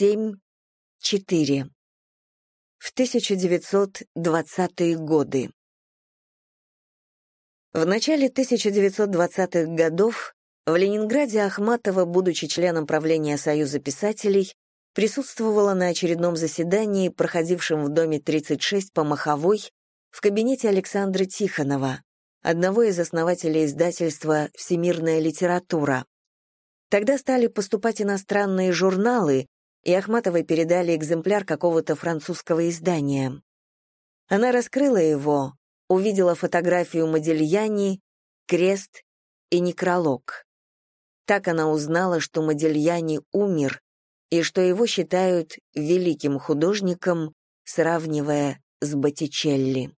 7-4. В 1920-е годы. В начале 1920-х годов в Ленинграде Ахматова, будучи членом правления Союза писателей, присутствовала на очередном заседании, проходившем в доме 36 по Маховой, в кабинете Александра Тихонова, одного из основателей издательства «Всемирная литература». Тогда стали поступать иностранные журналы, и Ахматовой передали экземпляр какого-то французского издания. Она раскрыла его, увидела фотографию Модельяни, крест и некролог. Так она узнала, что Модельяни умер и что его считают великим художником, сравнивая с Боттичелли.